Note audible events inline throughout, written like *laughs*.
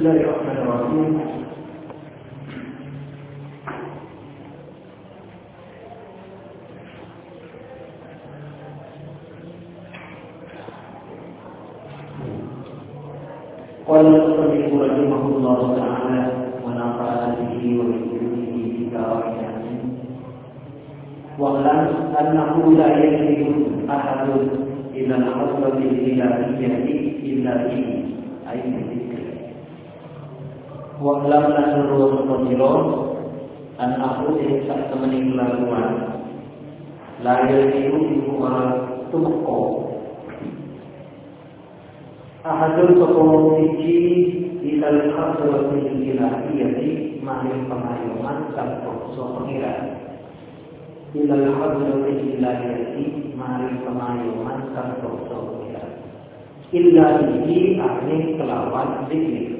الله الرحمن الرحيم. قال المصنف رحمه الله تعالى ونفعنا به وبعلمه في كرامه واعلم أنه لا يجد أحد إلى الحضره الالهيه إلا به Wa'lam nasrul sepiro Dan aku ini sak temenin lakuan Lahir itu ibu orang tumko Ahadul sepuluh siji Ilal khasrat min di Maling pemayoman Sang kongso pengirat Ilal khasrat min di Maling pemayoman Sang kongso pengirat Illa bihi ahli kelawan zikir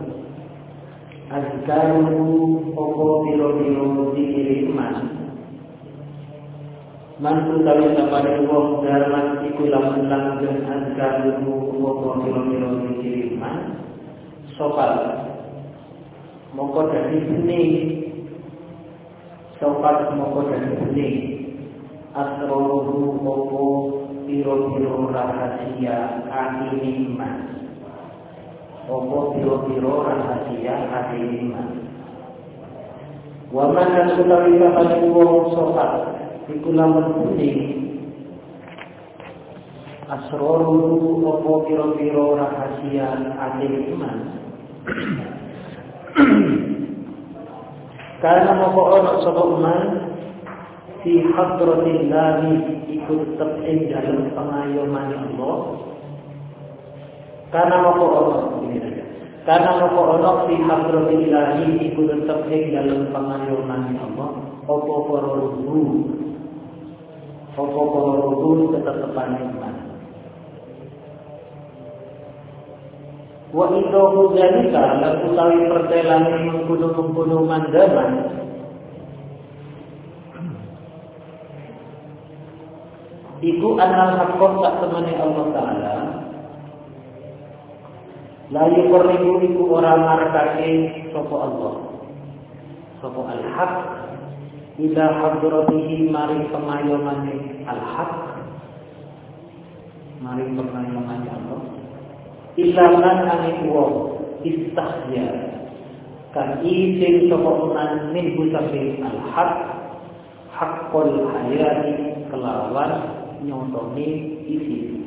azkaru opo biro-biro dikiri iman Man utawi kapati wong zaman iku lamun langsung azkaru opo biro-biro dikiri iman Sopat Moko dari seni. Sopat moko dari seni. Asrohu opo piro-piro rahasia ahli iman Opo piro-piro rahasia ahli iman Waman dan utawi kapan wong sokat Iku lamun putih Asroru opo piro-piro rahasia ahli iman *clears throat* Karena mau ono sapa iman fi hadratillahi ikut tetap ing dalam pengayoman Allah karena mau ono karena mau ono fi hadratillahi ikut tetap ing dalam pengayoman Allah. Apa para ruhu apa para ruhu ketetapan iman wa idahu zalika lan utawi pertelane mengkudu-mengkudu mandaman. Iku anal hakon tak temani Allah Ta'ala La yukorribu iku orang markake Sopo Allah? Sopo al-haq? Ila hadratihi mari pengayomannya al-haq. Mari pengayomannya Allah. Illa man wong istahya. Kan isin sopo man min busafi al-haq. Haqqul hayati kelawan nyontoni isi.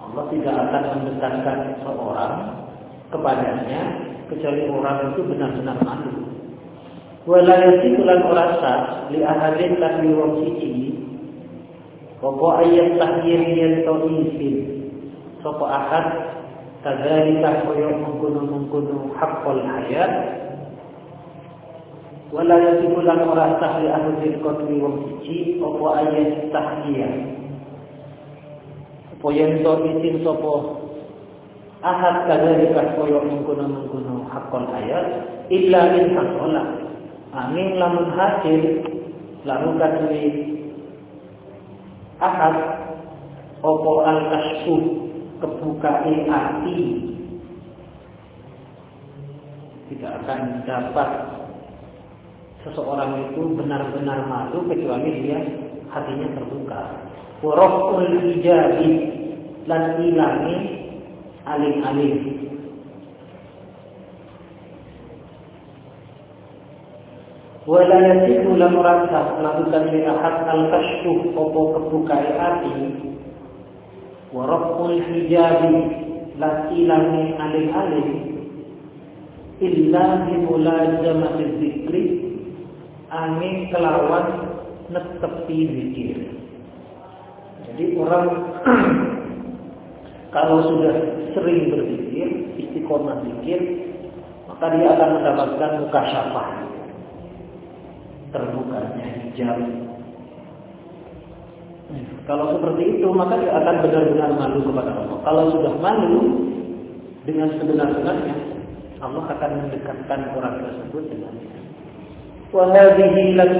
Allah tidak akan mendekatkan seorang kepadanya kecuali orang itu benar-benar malu. Walayati tulan orang li ahadin tak wong siji. Pokok ayat tahir yang to isin. Sopo ahad kadzalika koyo mengkuno-mengkuno haqqul hayat wala yasibu lan ora sah li ahli qadri wong siji apa ayat tahiyah apa yen to isin sapa ahad kadzalika koyo mengkono-mengkono hakon ayat. Illa in hasola angin lamun hasil lalu kadue ahad opo al kasfu kebukae hati tidak akan dapat seseorang itu benar-benar malu kecuali dia hatinya terbuka. Waroful hijabi lan ilangi alim-alim. Wala yasiku lam rasa melakukan lihat al-kashfu opo kebukai hati. Waroful hijabi lan ilangi alim-alim. Illa bimulajamati zikri angin kelawan netepi zikir. Jadi orang *clears throat* kalau sudah sering berzikir, istiqomah zikir, maka dia akan mendapatkan muka syafah. Terbukanya hijab. Kalau seperti itu, maka dia akan benar-benar malu kepada Allah. Kalau sudah malu dengan sebenar-benarnya, Allah akan mendekatkan orang tersebut dengannya. Wahadihi lan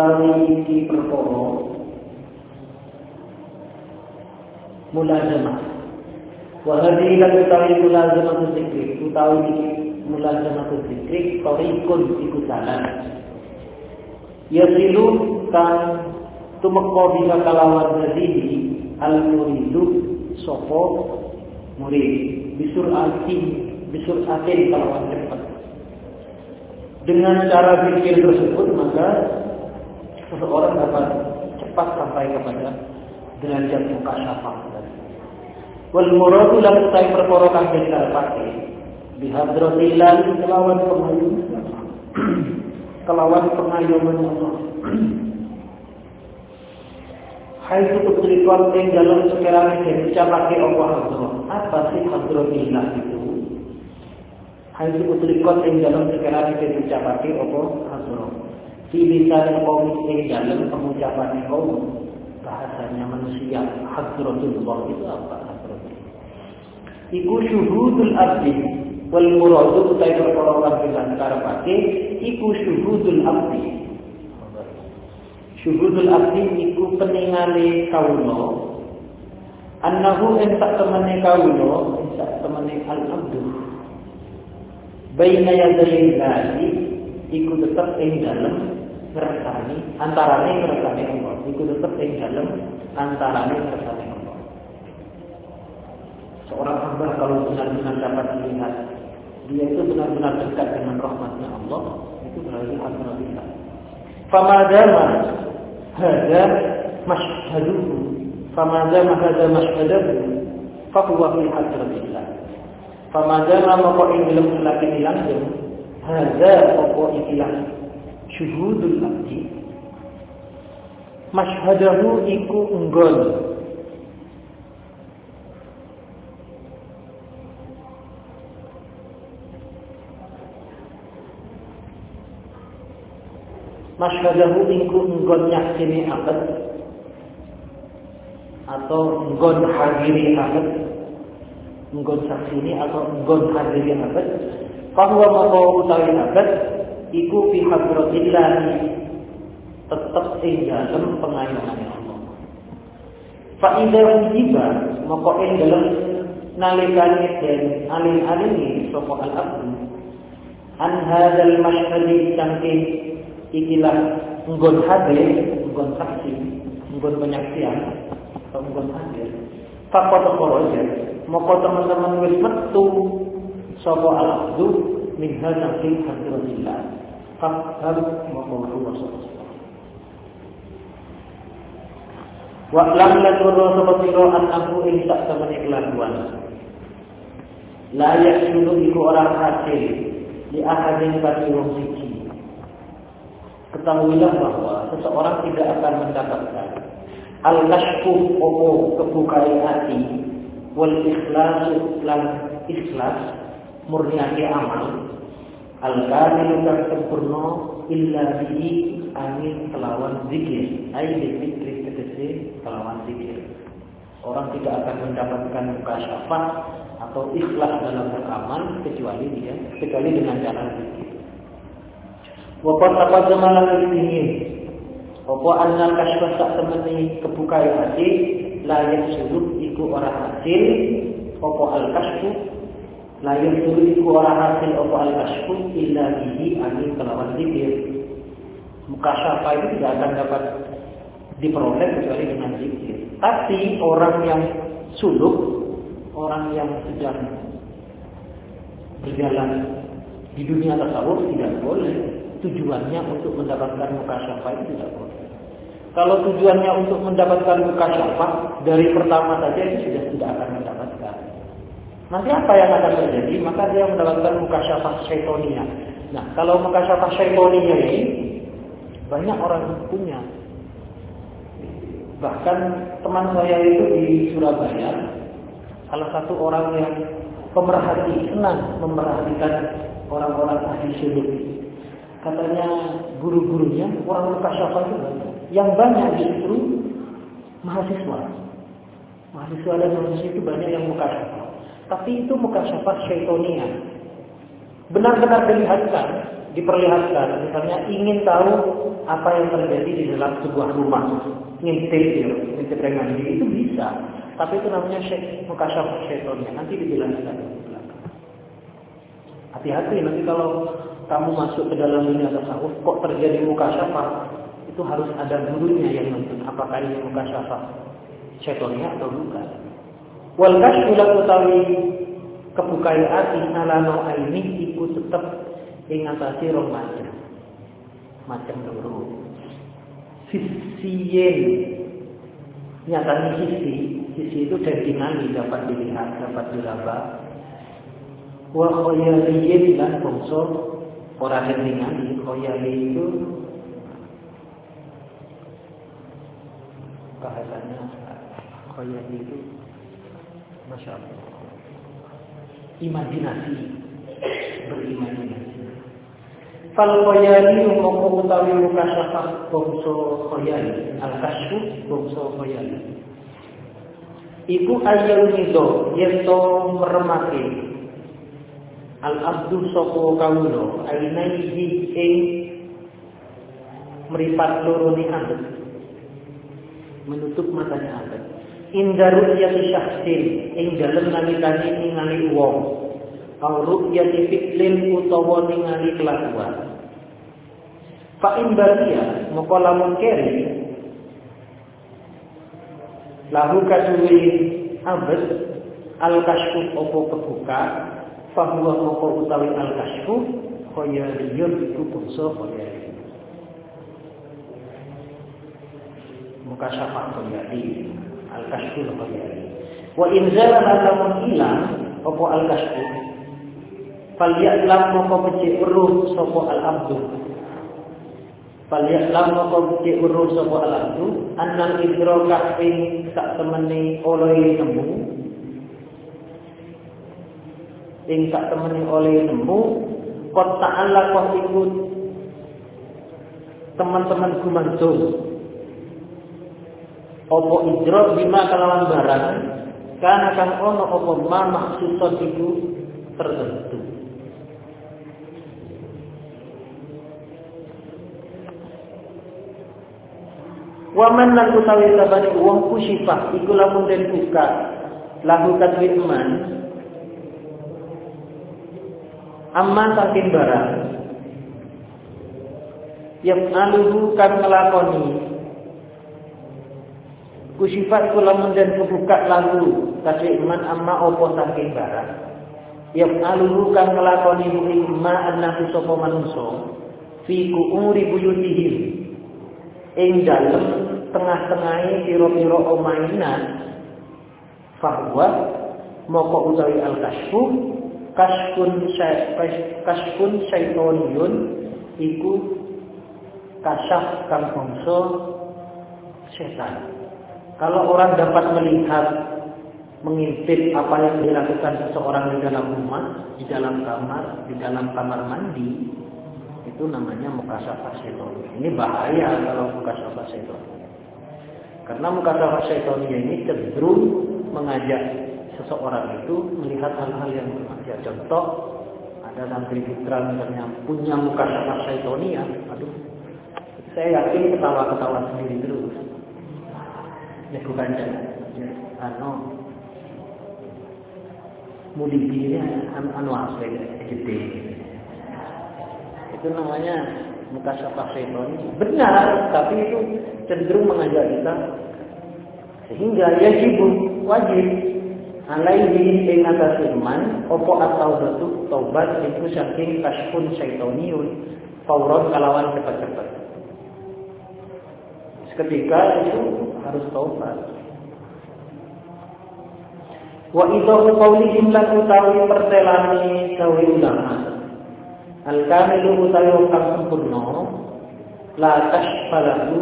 utawi iki perkara. Mulazamah. Wa hadhihi lan utawi mulazamah zikri utawi iki mulazamah zikri tariqun iku jalan. Yasilu kan tumeka bisa kalawan dadihi al muridu sopo murid. Bisur atin bisur atin kalawan cepat. Dengan cara pikir tersebut maka seseorang dapat cepat sampai kepada derajat muka syafa wal muradu lam utai perkara kang den pakai bihadratillah kelawan pemayu *clears throat* kelawan pengayoman Allah. *clears throat* Hai itu kebetulan yang dalam sekiranya dan ucapake Allah Allah. Apa sih hadrotillah itu? Hai itu kebetulan yang dalam sekiranya dan ucapake Allah Allah. Di lisan kaum yang dalam pengucapan kaum bahasanya manusia hadrotullah itu apa hadrotullah? Iku syuhudul abdi wal muradu utai perkara kang pisan karepake iku syuhudul abdi. Syuhudul abdi iku peningale kawula annahu en sak temene kawula sak temene al abdu baina yaday lali iku tetep ing dalem ngrasani antarane ngrasani Allah iku tetep ing dalem antarane ngrasani Allah seorang hamba kalau benar-benar dapat melihat dia itu benar-benar dekat dengan rahmatnya Allah, itu berarti alhamdulillah. Famadama hada mashhaduhu, famadama hada mashhaduhu, fahuwa fi hadratillah. Famadama maka ing dalam lagi langgeng, hada apa ikilah syuhudul abdi. Mashhadahu iku unggon masyhadahu ingku enggon yaksini akad atau enggon hadiri akad enggon saksini atau enggon hadiri akad bahwa mau utawi akad iku fi hadratillah tetap ing dalem pengayoman Allah fa idza ujiba maka ing dalem nalikane den alin-alini sapa al-abdu an hadzal masyhadi saking ikilah nggon hadir, nggon saksi, nggon penyaksian, atau nggon hadir. Fakot koroja, moko teman-teman wis metu sapa al-abdu min hadza fi hadratillah. Moko Rasulullah Wa lam lakunu sapa sira an aku ing sak temene kelakuan. La yaksulu iku orang hasil di ahadin bagi wong siji ketahuilah bahwa seseorang tidak akan mendapatkan al-kashfu opo kebukaan hati wal ikhlasu lan ikhlas murniake amal al kamilu kang sempurna illa bihi angin kelawan zikir. Ai zikir tegese kelawan zikir. Orang tidak akan mendapatkan muka syafat atau ikhlas dalam beramal kecuali dia kecuali dengan cara zikir. Wapat apa zamalan ini Apa annal kasyfa sak temeni kebukai hati layak surut iku ora hasil apa al kasfu layak surut iku ora hasil apa al kasfu illa bihi amin kelawan zikir. Mukasyafah itu tidak akan dapat diperoleh kecuali dengan zikir. Tapi orang yang suluk orang yang sedang berjalan di dunia tasawuf tidak boleh. Tujuannya untuk mendapatkan mukasyafah itu tidak boleh. Kalau tujuannya untuk mendapatkan muka syafah dari pertama saja itu sudah tidak akan mendapatkan. Nanti apa yang akan terjadi? Maka dia mendapatkan muka syafah syaitonia. Nah, kalau muka syafah syaitonia ini banyak orang punya. Bahkan teman saya itu di Surabaya, salah satu orang yang pemerhati, senang memerhatikan orang-orang ahli suluk. Katanya guru-gurunya orang muka syafah itu banyak. Yang banyak justru mahasiswa. Mahasiswa dan mahasiswa itu banyak yang muka syafat. Tapi itu muka syafat syaitonia. Benar-benar dilihatkan, diperlihatkan. Misalnya ingin tahu apa yang terjadi di dalam sebuah rumah. Ngintip, ya, ngintip remandi itu bisa. Tapi itu namanya muka syafat syaitonia. Nanti dijelaskan. Hati-hati nanti kalau kamu masuk ke dalam dunia tasawuf, kok terjadi muka syafat? itu harus ada gurunya yang nuntut apakah ini muka syafa syaitonnya atau bukan. Wal kashfu utawi kebukai ati alano aini iku tetep ing atase rong macam. Macam loro. Sisiyen nyatanya sisi, sisi itu dari ngali dapat dilihat, dapat diraba. Wa khoyaliyin dan bongso orang yang ningali, khoyali itu bahasanya khayali itu masya Allah. Imajinasi. Berimajinasi. Fal khayali moko utawi mukasyafah bangsa khayali al kasfu bangsa khayali iku ayal nido yeto meremake. Al abdu sapa kawula ainaihi ing meripat loro ni menutup matanya. Inda ru'yati syahsin ing dalem nalikane ningali wong. Au ru'yati fi'lin utawa ningali kelakuan. Fa in baqiya moko lamun keri lahu kaduwi abad al kashfu opo kebuka fahuwa moko utawi al kashfu khayaliyun iku bangsa khayaliyun mukasyafah terjadi al-kashful terjadi wa in zalama lamun ilang apa al-kashfu falya'lam moko becik weruh sapa al-abdu. Falya'lam moko becik weruh sapa al-abdu. Annal idraka ing sak temene oleh nemu. Ing sak temene oleh nemu ta'ala kok ikut teman-teman gumantung opo idrok bima kalawan barang karena kan ono opo ma maksusot itu tertentu. Waman lan utawi sabane wong kusifah iku lamun den buka lahu kadwiman amma saking barang yang aluhu kan ngelakoni Kusifat kula dan kebuka lalu tapi iman amma opo saking barang. Yang aluhu kang ngelakoni ing ma annahu sapa manungsa fi kuuri buyutihim ing dalem tengah-tengahe pira-pira omainan bahwa moko utawi al kasfu kasfun syaitoniyun iku kasyaf kang bangsa setan kalau orang dapat melihat mengintip apa yang dilakukan seseorang di dalam rumah, di dalam kamar, di dalam kamar mandi, itu namanya mukasafah syaitan. Ini bahaya kalau mukasafah syaitan. Karena mukasafah syaitan ini cenderung mengajak seseorang itu melihat hal-hal yang bermaksiat. Contoh, ada santri putra misalnya punya mukasafah syaitonia, aduh, saya yakin ketawa-ketawa sendiri terus. Ya bukan ya, ano, mudibinya anu, anu apa gede. Itu namanya muka syafa syaitan benar tapi itu cenderung mengajak kita. Sehingga ya ibu wajib. Alaihi ing atas iman opo atau batu taubat itu saking kashfun syaitoniun fauron kalawan cepat-cepat seketika itu harus taubat. Wa idahu qawlihim lan utawi pertelani sawi ulama al kamilu utawi wong sempurna la tashfalahu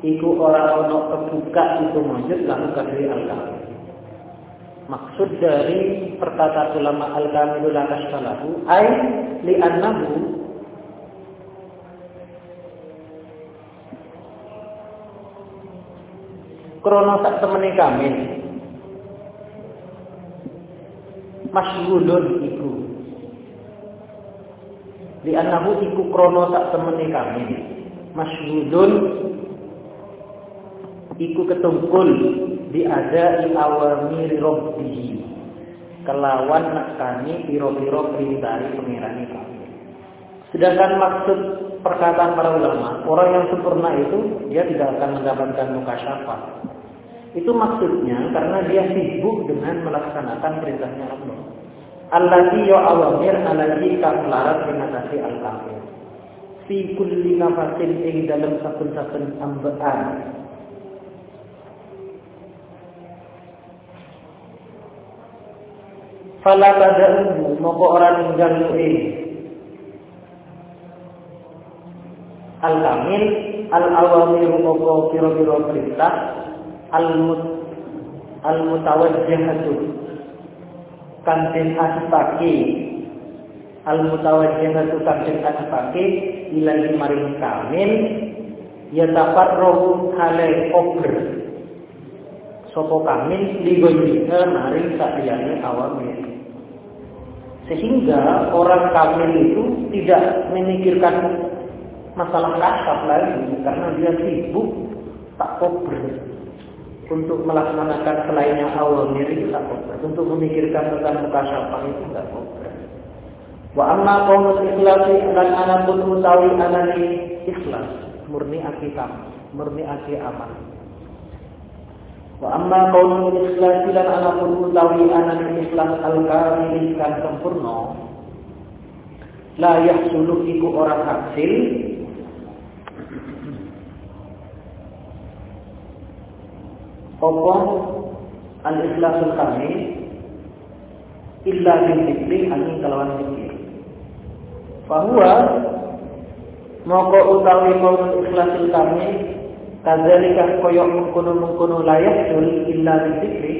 iku ora ana kebuka itu maksud lalu kadri al kamil maksud dari perkataan ulama al kamilu la tashfalahu ai li annahu krono sak temene kamil masyhulun iku. Di anahu iku krono sak temene kami masyhulun iku ketungkul di ada awamir rabbihi kelawan nakani piro-piro perintah pengirani kami sedangkan maksud perkataan para ulama orang yang sempurna itu dia tidak akan mendapatkan muka syafa itu maksudnya karena dia sibuk dengan melaksanakan perintahnya Allah. Allati awamir alati kang larat mengatasi al-kafir. Fi kulli nafasin ing dalam saben-saben ambekan. Fala tada'uhu moko orang ninggal nu'in. Al-kamil al-awamir moko kira-kira perintah al-mut al-mutawajjihatu kantin asipake al-mutawajjihatu kantin asipake ilahi maring kamil ya rohu hale ober sopo kamil ligoyika maring sakliyane awamir. Sehingga orang kamil itu tidak memikirkan masalah kasar lagi karena dia sibuk tak kober untuk melaksanakan selainnya awal itu tak kober. Untuk memikirkan tentang muka syafah itu tidak kober. Wa amma qaumul ikhlasi dan anak pun utawi anani ikhlas murni akikam murni aki aman. Wa amma qaumul ikhlasi dan anak pun utawi anani ikhlas al-kamil kan sempurna la yahsulu iku orang hasil apa al-ikhlasul kami illa bil dzikri angin kelawan zikir. Bahwa moko utawi kaum ikhlasul kami kadzalika koyo mengkono-mengkono layak dul illa bil dzikri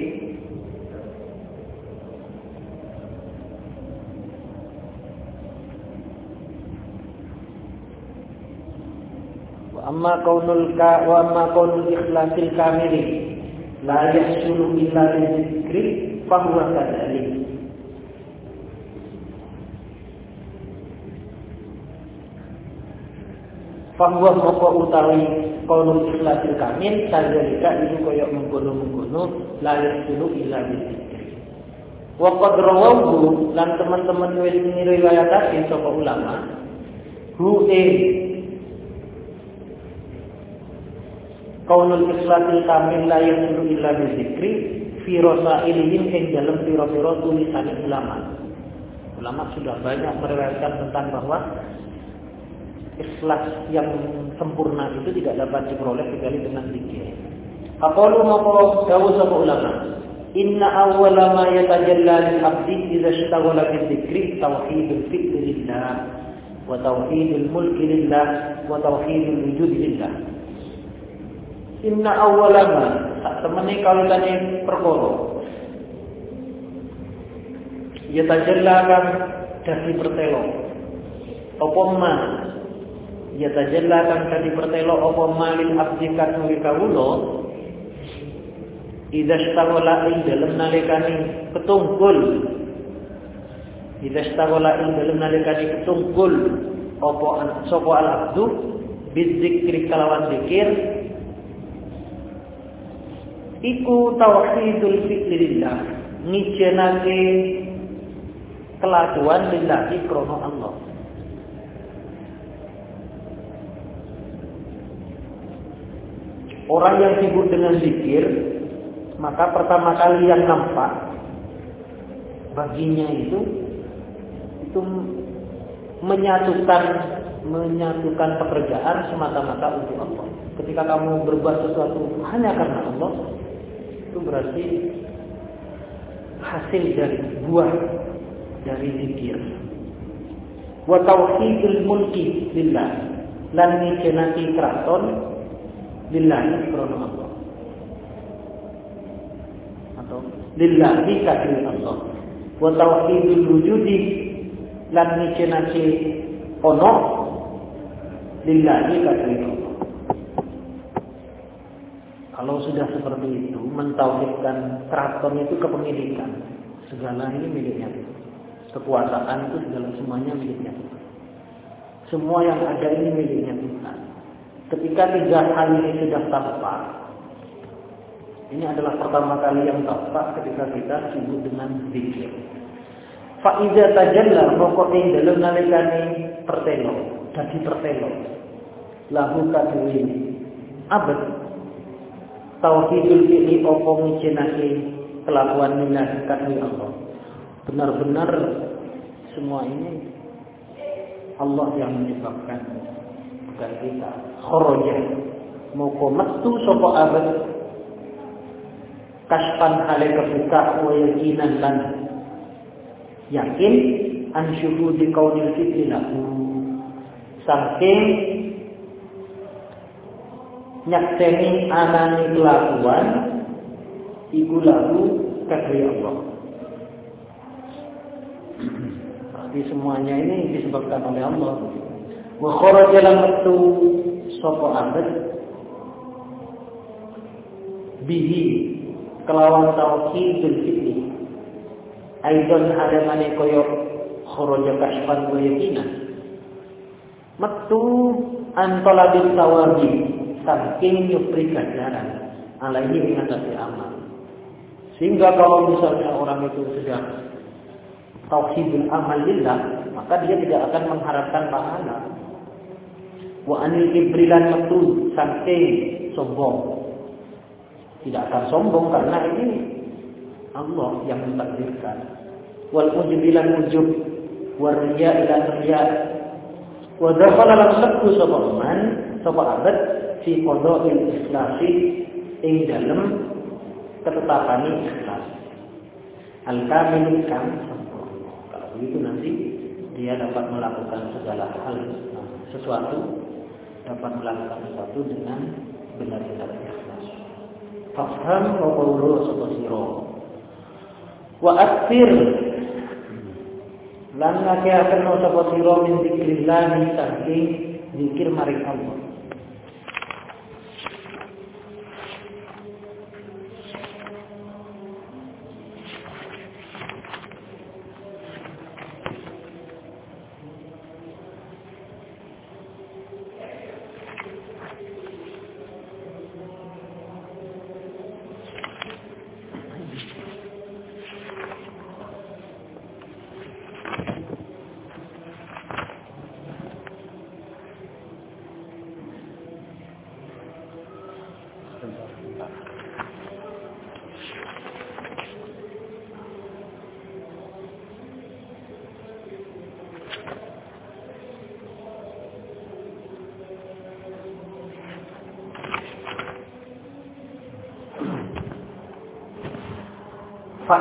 wa amma kaunul ka wa amma kaunul ikhlasil kamili la yahsulu illa bizikri fahuwa kadzalik Fahuwa moko utawi qaulul ikhlasil kamil kadzalika itu kaya mengkono-mengkono la yahsulu illa bizikri Wa qad rawahu lan teman-teman wis ngriwayatake sapa ulama hu kaunul ikhlasil kamil la yasulu illa bizikri fi rasailihim ing dalam pira-pira tulisan ulama. Ulama sudah banyak meriwayatkan tentang bahwa ikhlas yang sempurna itu tidak dapat diperoleh kecuali dengan zikir. Aqalu maqala dawuh sapa ulama. Inna awwala ma yatajalla lil abdi idza ishtaghala bi dzikri tauhidul fikri lillah wa tauhidul mulki lillah wa tauhidul wujud lillah. Inna awwalama sak temene kawitane perkara. Ya tajallakan dadi pertelo. Apa ma? Ya tajallakan dadi pertelo apa malil abdi kanu kawula? Idza stawala ing dalem nalikane ketungkul. Idza stawala ing dalem nalikane ketungkul. Apa sapa al abdu bizikri kalawan zikir iku tauhidul fi'lillah ngijenake kelakuan lillahi krono Allah Orang yang sibuk dengan zikir maka pertama kali yang nampak baginya itu itu menyatukan menyatukan pekerjaan semata-mata untuk Allah. Ketika kamu berbuat sesuatu hanya karena Allah, itu berarti hasil dari buah dari zikir. Wa tauhidul mulki lillah lan nijenati kraton lillahi krono Allah. Atau lillahi kadri Allah. Wa tauhidul wujudi lan nijenati ono lillahi kadri Allah. Kalau sudah seperti itu, mentauhidkan keraton itu kepemilikan. Segala ini miliknya Tuhan. Kekuasaan itu segala semuanya miliknya Tuhan. Semua yang ada ini miliknya Tuhan. Ketika tiga hal ini sudah tampak, ini adalah pertama kali yang tampak ketika kita sibuk dengan zikir. Faiza tajalla pokoknya dalam nalikani pertelo, dadi pertelo. Lahu kadwi abad tauhidul fi'li apa ngijenake kelakuan minat kadhi Allah. Benar-benar semua ini Allah yang menyebabkan. Bukan kita. Kharaja moko metu sapa abad kaspan hale kebuka wa yakinan lan. Yakin an syuhudi kaunil fitri lahu. Saking nyakseni anani kelakuan iku lagu kadri Allah. Pasti semuanya ini disebabkan oleh Allah. Wa kharaja lam metu sapa abad bihi kelawan tauhidul fitri. Aidon hadamane koyo kharaja kasfan wa yakina. Metu antolabil tawabi saking nyupri ganjaran alaihi mengatasi amal. Sehingga kalau misalnya orang itu sudah tauhidul amal lillah, maka dia tidak akan mengharapkan pahala. Wa anil ibrilan metu saking sombong. Tidak akan sombong karena ini Allah yang mentakdirkan. Wal ujubilan ujub waria ilan riya wa dakhala sapa man sapa abad fi qada'il ikhlasi ing dalem ketetapane ikhlas. Al kamil sempurna. Kalau begitu nanti dia dapat melakukan segala hal sesuatu dapat melakukan sesuatu dengan benar-benar ikhlas. Faham wa qawlu sapa sira. Wa akthir lan ngakeaken sapa sira min zikrillah saking zikir maring Allah.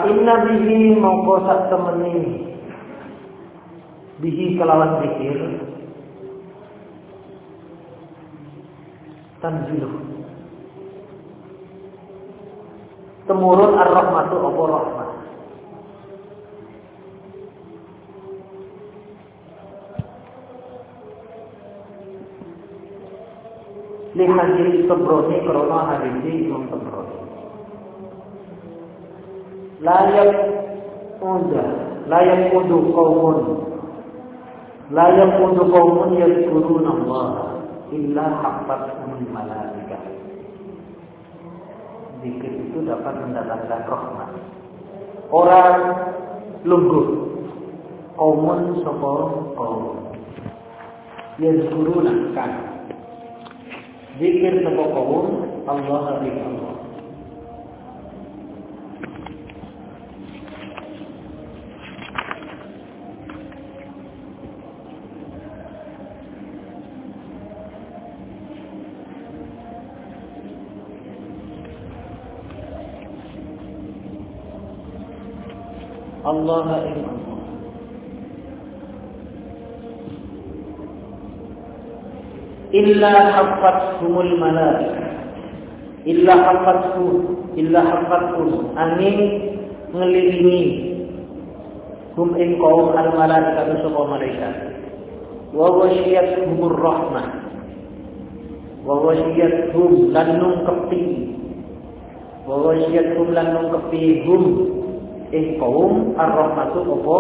inna bihi mengkosak temeni. Bihi kelawan pikir tanziluh. Temurun ar-rahmatu apa rahmat? Li hadiri sebrone krona hadiri imam sebrone layak udah layak udu kaumun. Layak udu kaumun yadkuruna Allah illa haqqat min malaikah. Zikir itu dapat mendatangkan rahmat. Orang lungguh. Kaumun sapa? Kaum. Yazkuruna kan? Zikir sapa kaum? Allah ing Allah Allah Allah illa humul malaikah illa haffathum illa haffathum angin ngelilingi hum ing kaum al malaikah sapa malaikat wa humur rahmah. Wa hum lan nungkepi. Wa hum lan hum kaum ar-rahmatu apa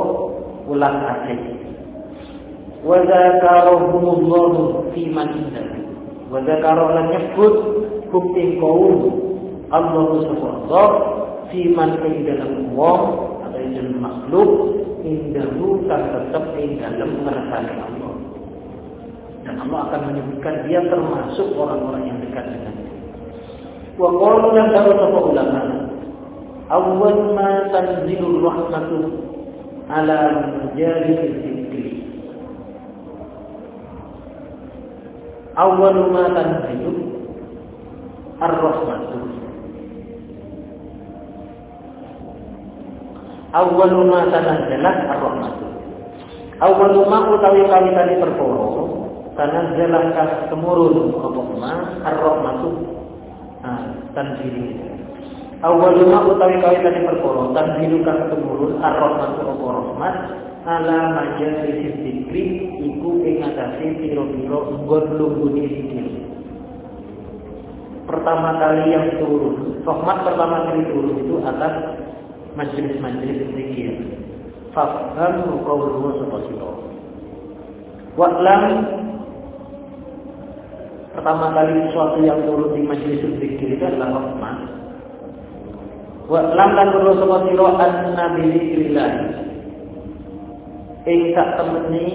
ulang asih Wadzakarahumullahu fi man indahu. Wadzakarah lan nyebut bukti kaum Allah subhanahu fi man dalam wong atau ing dalam makhluk indahu kan tetap ing dalam ngersani Allah. Dan Allah akan menyebutkan dia termasuk orang-orang yang dekat dengan dia. Wa qalu lan ulama awwal ma tanzilur rahmatu ala majalis awwalu ma tanzilu ar-rahmatu. Awwalu ma tanazzalat ar-rahmatu. Awwalu ma utawi kawitane perkara tanazzalah kas kemurun apa ma? Ar-rahmatu. Ah tanzilu awwalu ma utawi kawitane perkara tanzilu kas kemurun ar-rahmatu apa rahmat ala majalis zikri iku ing atase pira-pira nggon lunggune zikir. Pertama kali yang turun, rahmat pertama kali turun itu atas majelis-majelis zikir. Fafham qawluhu sapa Wa'lam pertama kali sesuatu yang turun di majelis zikir itu adalah rahmat. Wa'lam lan perlu sapa sira anna bi zikrillah. Ing sak temeni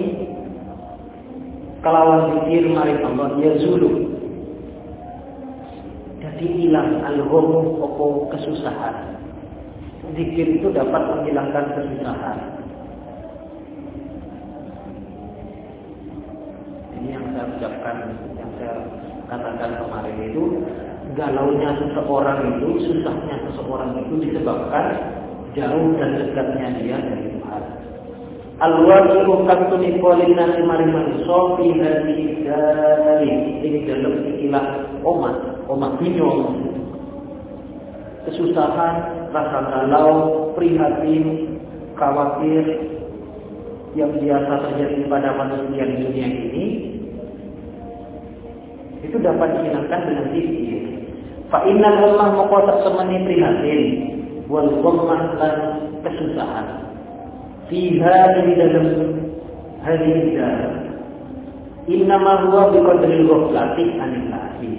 kelawan zikir mari Allah ya zulu. Jadi hilang al-ghum opo kesusahan. Zikir itu dapat menghilangkan kesusahan. Ini yang saya ucapkan yang saya katakan kemarin itu galaunya seseorang itu susahnya seseorang itu disebabkan jauh dan dekatnya dia dari Al-waqi'u katuni qolin nasi mari manungsa fi hadhihi dari ing dalem ikilah omat, omat binyo. Kesusahan, rasa galau, prihatin, khawatir yang biasa terjadi pada manusia di dunia ini itu dapat dihilangkan dengan zikir. Fa innal Allah maqata semani prihatin. Wal ghammah lan kesusahan. Fiha di dalam hadis Innama huwa biqadril ghaflati anillahi.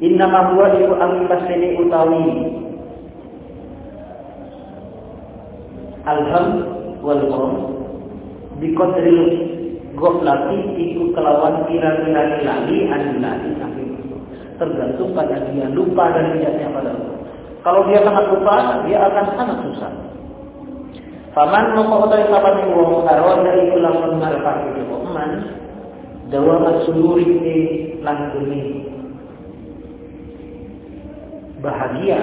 Innama huwa iku angkasene utawi Alham wal qom biqadril ghaflati iku kelawan kira-kira lali anillahi tergantung pada dia lupa dan tidaknya pada Allah. Kalau dia sangat lupa, dia akan sangat susah. Faman mongko utawi kapan wong arwah iku lamun marfat itu man dawa masuluri ini. Langguni bahagia.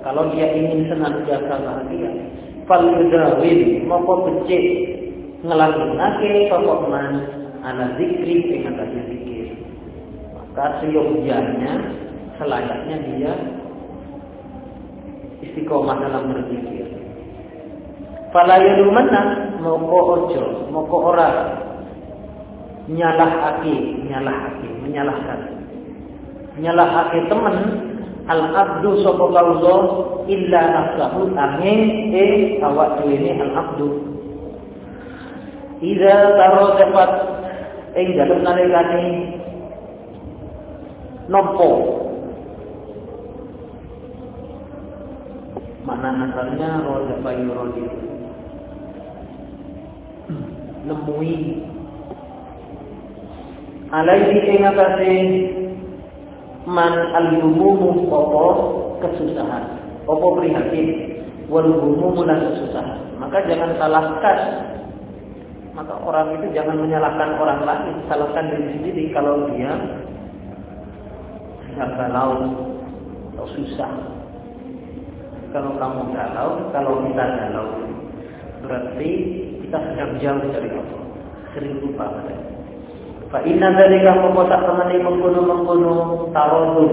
Kalau dia ingin senantiasa bahagia. Fal yudawin mongko becik. Ngelanggunake sapa man. Ana zikri ing zikir maka seyogyanya selayaknya dia istiqomah dalam berzikir. Fala yalumanna moko ojo, moko ora. Nyalah aki, nyalah aki, menyalahkan. nyalahake temen al abdu sapa Allah illa nafsahu angin eh awak dhewe al abdu taro dapat ing dalem nalikane nompo. Mana asalnya roda bayu rodi nemui. Alaihi ing atase man al-humumu apa kesusahan apa prihatin? Wal humumu kesusahan. Maka jangan salahkan maka orang itu jangan menyalahkan orang lain salahkan diri sendiri. Kalau dia sedang galau atau susah kalau kamu galau kalau kita galau berarti kita sedang jauh dari Allah sering lupa padanya Fa inna dzalika mengkotak temani mengkono-mengkono tarodud.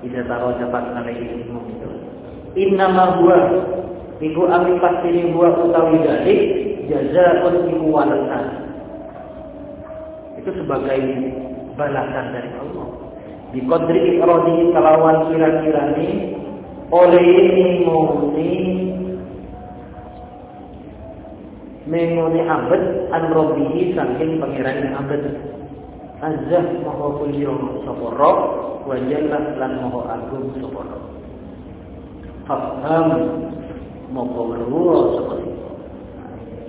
Ida taro dapat alaihi ilmu itu. Inna ma huwa iku ami pasti huwa utawi dalik jazaa'un iku walasan. Itu sebagai balasan dari Allah. Di kodri ikrodi kalawan kira-kira ini oleh ini muni mengoni abad an robbihi saking pangeran abad. Azah maha kulyo sapa wa jallah lan maha agung sapa faham moko sapa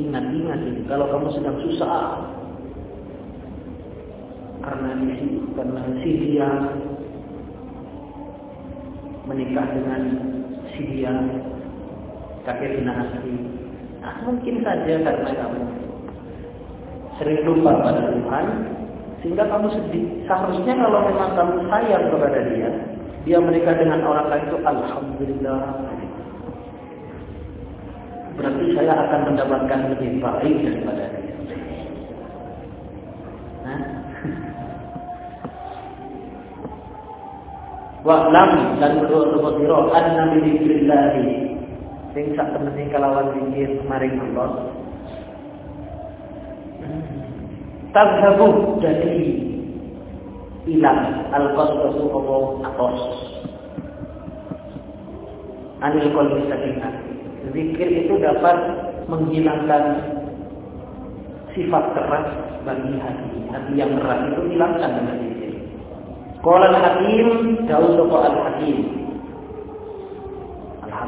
ingat-ingat ini kalau kamu sedang susah karena si karena si dia menikah dengan si dia kakek dinasti Nah, mungkin saja karena kamu sering lupa pada Tuhan, sehingga kamu sedih. Seharusnya kalau memang kamu sayang kepada dia, dia menikah dengan orang lain itu Alhamdulillah. Berarti saya akan mendapatkan lebih baik daripada dia. Nah. *laughs* Wa'lam dan berdoa-doa an-nabi billahi sing sak temene kalawan zikir maring Allah. Tadhabu jadi hilang al-qasdu apa atos. Anil qalbi saking zikir itu dapat menghilangkan sifat keras bagi hati. Hati yang keras itu hilangkan. dengan Qala al-hakim sapa al-hakim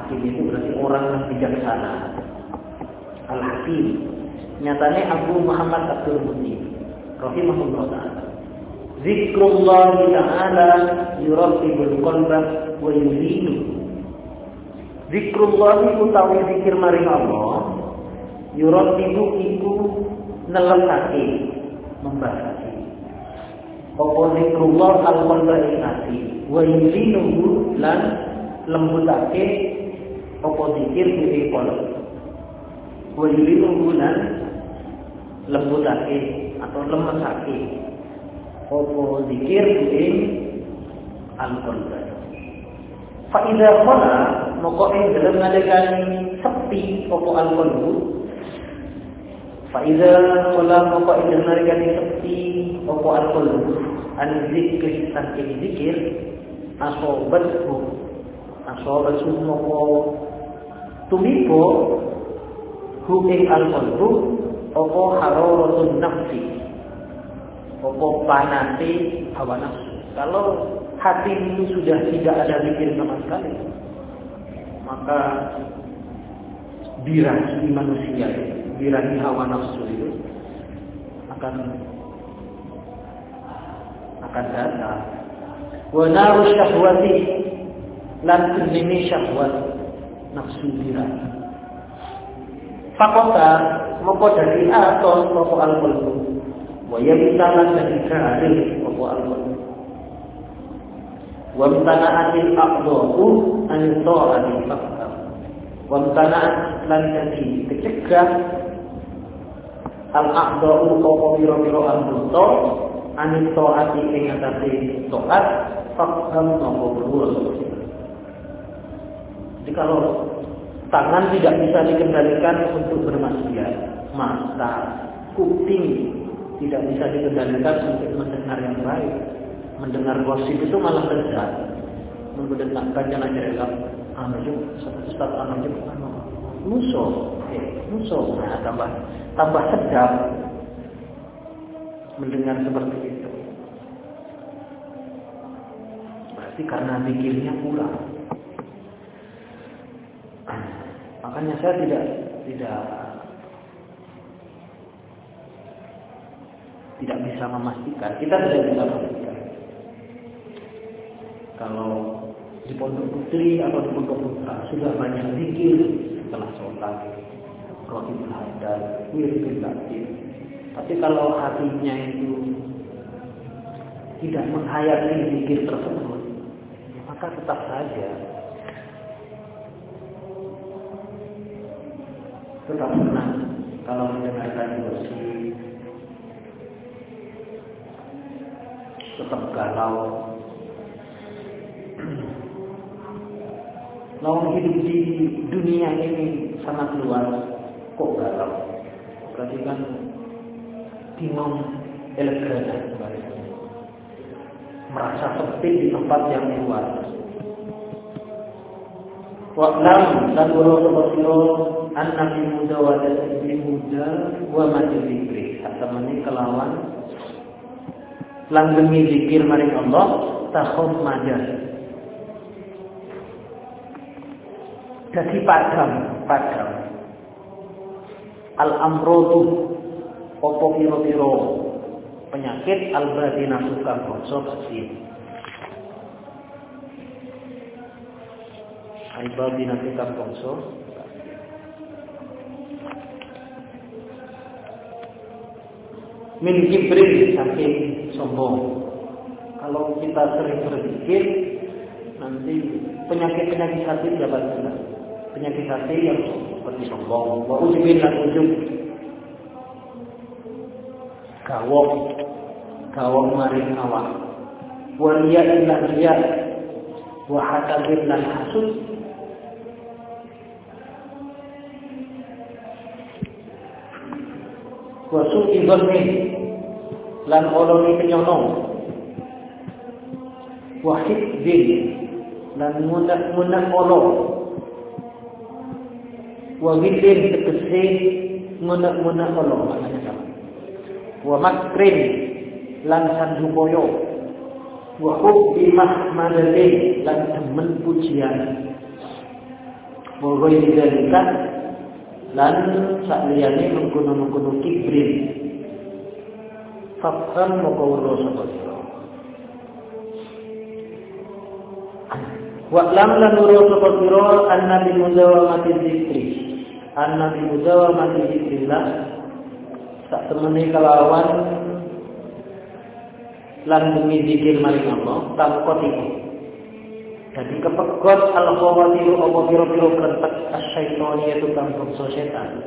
Hakim itu berarti orang yang bijaksana. Al-Hakim. Nyatanya Abu Muhammad Abdul Muti. Rahimahullah ta'ala. Zikrullah ta'ala yurabbibul qalba wa yuzinu. Zikrullah utawi zikir maring Allah. Yurabbibu iku nelesake membahasi. Apa zikrullah al-qalba ing ati wa yuzinu lan lembutake apa zikir di kolom wa yulimu lembutake atau lemesake apa zikir di al-qalb fa idza qala moko ing dalem sepi apa al-qalb fa idza qala moko ing sepi apa al-qalb an zikir saking zikir asobat asobat moko tumibo hu ing al-qalbu apa hararatun nafsi. Apa panati hawa nafsu. Kalau hati ini sudah tidak ada pikir sama sekali maka birahi manusia birahi hawa nafsu itu akan akan datang wa naru syahwati lan ini syahwat nafsu dira. Fakota moko dari atos moko al qalbu. Wa yabtalan dari garing moko al qalbu. Wa mtana'atil aqdahu an ta'ati fakta. Wa mtana'at lan jadi kecegah al aqdahu moko biro-biro al buto an ta'ati ing atase taat fakham berurus. Jadi kalau tangan tidak bisa dikendalikan untuk bermaksiat, mata, kuping tidak bisa dikendalikan untuk mendengar yang baik, mendengar gosip itu malah lezat. Mendengar kajian aja anu juga Ustaz juga anu musuh, musuh. Nah, tambah tambah sedap mendengar seperti itu. Berarti karena pikirnya kurang. Makanya saya tidak tidak tidak bisa memastikan. Kita tidak bisa memastikan. Kalau di pondok putri atau di pondok putra sudah banyak zikir setelah sholat, rohibul hadar, wirid Tapi kalau hatinya itu tidak menghayati zikir tersebut, maka tetap saja tetap senang kalau mendengarkan musik tetap galau *clears throat* Lawan hidup di dunia ini sangat luas, kok galau? Berarti kan bingung elegan merasa sepi di tempat yang luas. Wa'lam dan sira anna fi muda wa fi muda wa zikri. Satemene kelawan langgemi zikir maring Allah takhum majas Jadi padam, padam. Al amrodu opo piro-piro penyakit al badina suka bangsa batin. Al badina suka bangsa min kibrin saking sombong. Kalau kita sering berpikir nanti penyakit-penyakit hati dapat hilang penyakit hati yang seperti sombong, wa ujubin dan gawok, gawok maring awak, wa liya illa liya, wa hatabin dan hasud, wa su'i lan oloni penyonong, wa hikbin lan munak-munak olong, wa gilin tegese menak-menak Allah maknanya sama wa makrin lan sanjupaya wa hubbi mahmadin lan temen pujian. Wa ghairi dzalika lan sakliyane mengkono-mengkono kibrin fafham sabata Wa lam lan nuru sapa sira anna bi mudawamati dzikri anna bi mudawamati sak temene kelawan. Lan demi zikir maring Allah tamkot iku jadi kepegot al khawatiru apa piro-piro kerentek asyaitoni itu kang bangsa setan.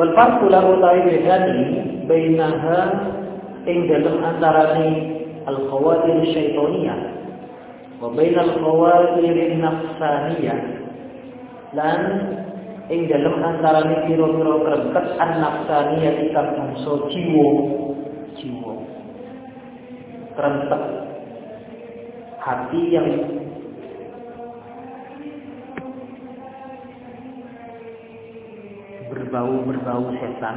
Wal farqu la utawi bedani bainaha ing dalem antarane al khawatir syaitoniyah wa bainal khawatir nafsaniyah. Lan ing dalem antarané pira-pira kreget an-nafsaniyah ikang bangsa jiwa. Jiwa. Kerentek hati yang berbau-berbau setan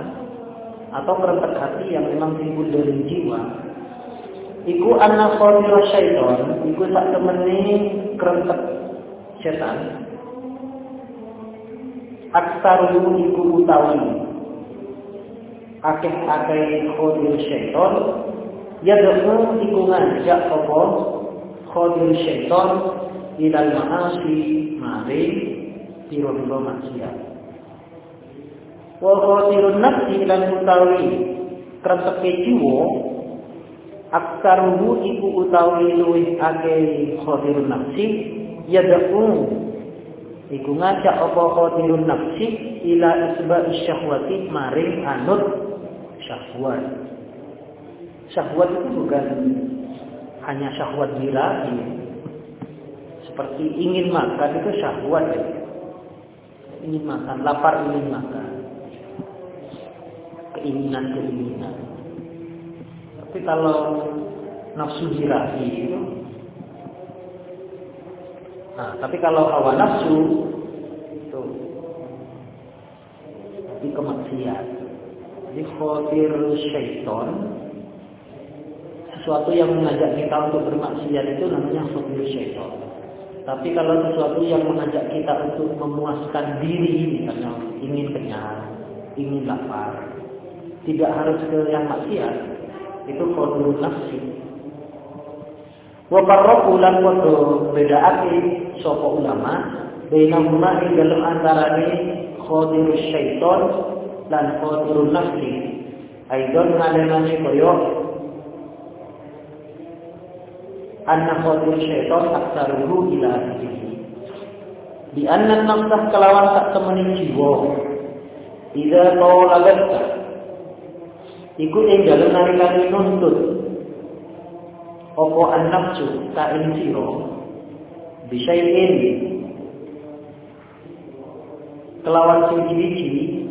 atau kerentek hati yang memang timbul dari jiwa. Iku anna khatir syaitan iku sak temene kerentek setan aksaru iku utawi akeh-akeh khodir syaiton. Yadhu iku ngajak apa? Khodir syaiton. Ilal ma'asi mari piro-piro maksiat. Wa khodirun nafsi lan utawi krenteke jiwa. Aksaruhu iku utawi luwih akeh khodirun nafsi. Yadhu iku ngajak apa khadirun nafsi ila isba'i syahwati maring anut syahwat. Syahwat itu bukan hanya syahwat birahi. Seperti ingin makan itu syahwat ya. Ingin makan, lapar ingin makan. Keinginan-keinginan. Tapi kalau nafsu dirahi itu Nah, tapi kalau hawa nafsu itu di kemaksiat. Jadi khawatir syaitan sesuatu yang mengajak kita untuk bermaksiat itu namanya khawatir syaitan. Tapi kalau sesuatu yang mengajak kita untuk memuaskan diri, misalnya ingin kenyang, ingin lapar, tidak harus ke yang maksiat, itu khawatir nafsi. Wa lan padha bedaake sapa ulama bainahuma ing dalem antarane khadirus syaiton lan khadirun nafsi. Aidon ngalemane koyo anna khadirus syaiton aksaruhu ila akhirih. Di anna nafsah kelawan tak temani jiwa. Ida tau lagatka. Iku ing dalem nalikane nuntut apa an-nafsu ka ing sira bisyai'in kelawan sing iki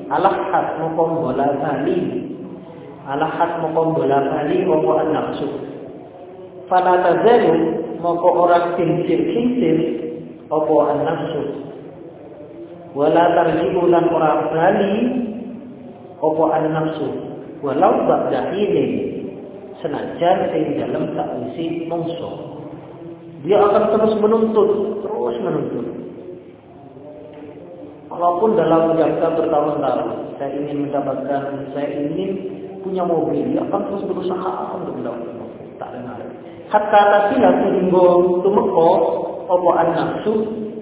alahat moko bola bali alahat bola bali apa an-nafsu fala tazalu moko ora kincir-kincir apa an-nafsu wala tarjibu lan ora bali apa an-nafsu walau ba'da hilin senajan di dalam tak isi mongso. Dia akan terus menuntut, terus menuntut. Walaupun dalam jangka bertahun-tahun, saya ingin mendapatkan, saya ingin punya mobil, dia akan terus berusaha untuk mendapatkan mobil. Tak dengar. Hatta tasila sehingga tumeko apa an nafsu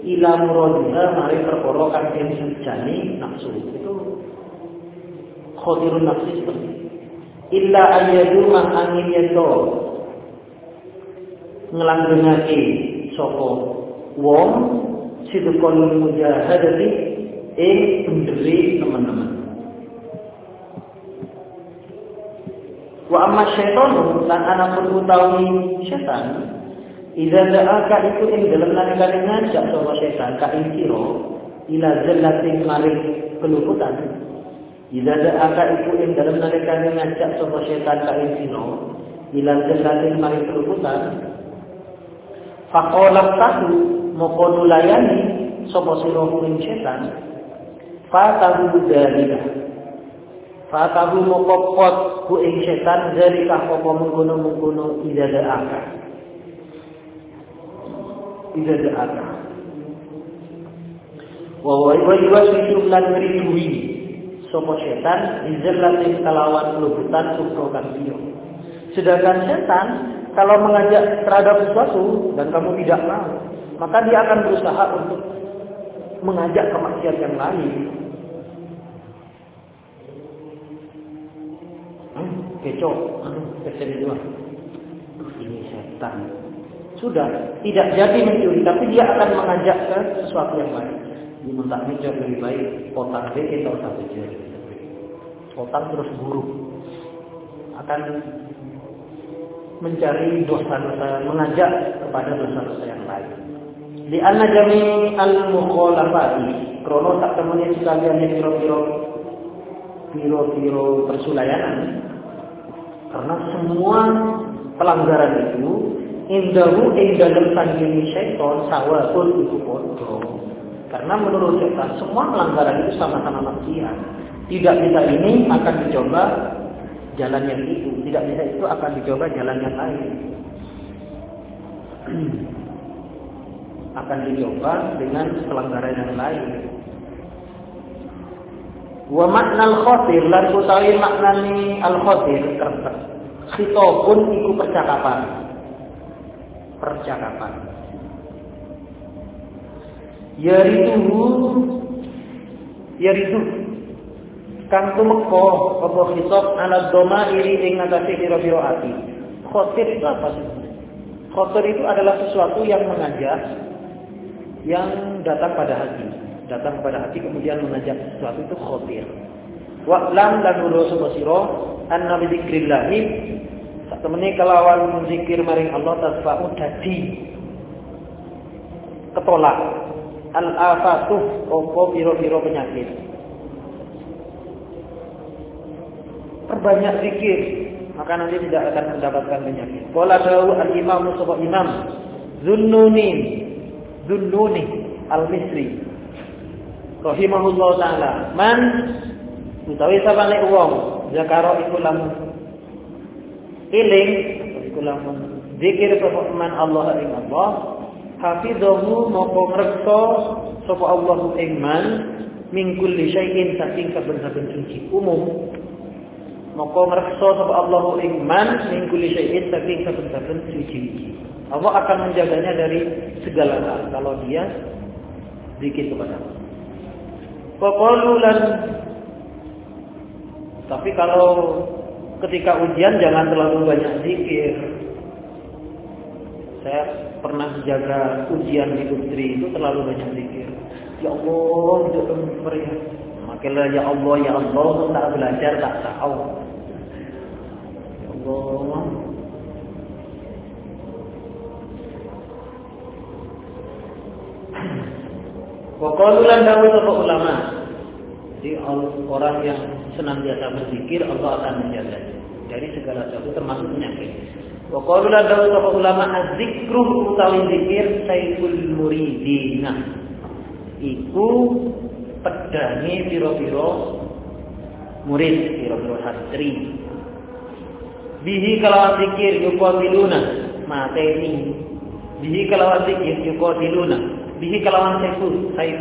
ila muradiha mari perkara kang sejani nafsu itu khodirun nafsi seperti illa ayyaduma angin yento ngelanggengake sapa? Wong sidqon mujahadati ing benderi teman-teman. Wa amma syaitan lan ana pun utawi setan Iza da'aka iku ing dalam nalikane ngajak sapa setan ka ing sira ila zallatin maring keluputan Ila da'aka iku ing dalam nalikane ngajak sapa setan ka ing sino ila jallatin maring kerubutan faqala tahu moko nulayani sapa sira ing setan fatahu dalika fatahu moko ku ing setan dalika apa mengkono-mengkono ila da'aka ila da'aka wa wa wa yuwaswisu lan meriduwi sopo setan dizellatin kalawan lubutan sukro kambio. Sedangkan setan kalau mengajak terhadap sesuatu dan kamu tidak mau, maka dia akan berusaha untuk mengajak kemaksiatan yang lain. Hmm, kecoh, dua. Ini setan. Sudah, tidak jadi mencuri, tapi dia akan mengajak ke sesuatu yang lain diminta hijab lebih baik otak atau otak B otak terus buruk akan mencari dosa-dosa mengajak kepada dosa-dosa yang lain di anna jami al mukhalafati krono tak temunya sekalian yang piro-piro piro-piro persulayanan karena semua pelanggaran itu indahu ing dalam sanggini syaiton sawatun iku podo karena menurut setan semua pelanggaran itu sama-sama maksiat. Tidak bisa ini akan dicoba jalan yang itu, tidak bisa itu akan dicoba jalan yang lain. akan dicoba dengan pelanggaran yang lain. Wa makna al-khatir lan utawi maknani al-khatir kertas. Khitabun iku percakapan. Percakapan yariduhu yaridu kang tumeka apa khitab ala iri ing ngatasi pira-pira ati. Khotir itu apa sih? Khotir itu adalah sesuatu yang mengajak yang datang pada hati. Datang pada hati kemudian mengajak sesuatu itu khotir. Lam dan ulo sapa sira anna bi dzikrillah sak temene kelawan zikir maring Allah tasfa'u dadi. Ketolak. Al-afatuh opo piro-piro penyakit. Perbanyak zikir, maka nanti tidak akan mendapatkan penyakit. Qala dawu al-imam sapa imam Zunnuni Zunnuni al-Misri. Rahimahullah taala. Man? Utawi sapane wong zakaro iku lamun iling iku lamun zikir sapa man Allah ing Allah hafizahu moko ngreksa sapa Allah ing man min kulli syai'in saking saben-saben suci umum moko ngreksa sapa Allah ing man min kulli syai'in saking saben-saben suci Allah akan menjaganya dari segala hal kalau dia zikir kepada Allah. Tapi kalau ketika ujian jangan terlalu banyak zikir. Saya pernah menjaga ujian di putri itu terlalu banyak zikir. Ya Allah, untuk mereka. Makanya ya Allah, ya Allah, tak belajar tak tahu. Ya Allah. Wakolulan dahulu sapa ulama. Jadi orang yang senantiasa berzikir Allah akan menjaga dari segala sesuatu termasuk penyakit. Wa qalu la dawu ulama az-zikru utawi zikir saiful muridina. Iku pedange pira-pira murid pira-pira santri. Bihi kalawan zikir yuqatiluna mateni. Bihi kalawan zikir yuqatiluna. Bihi kalawan saiful saif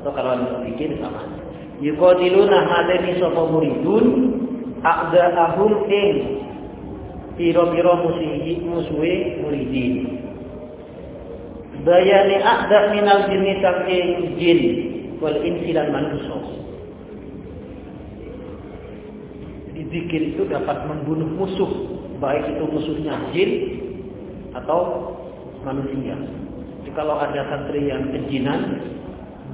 atau kalawan zikir sama yuqatiluna hadani sapa muridun a'da'ahum ing pira-pira musuhi musuhe muridin bayani a'da minal jinni saking jin. Wal insi dan manusia. Di zikir itu dapat membunuh musuh. Baik itu musuhnya jin atau manusia. Jadi kalau ada santri yang kejinan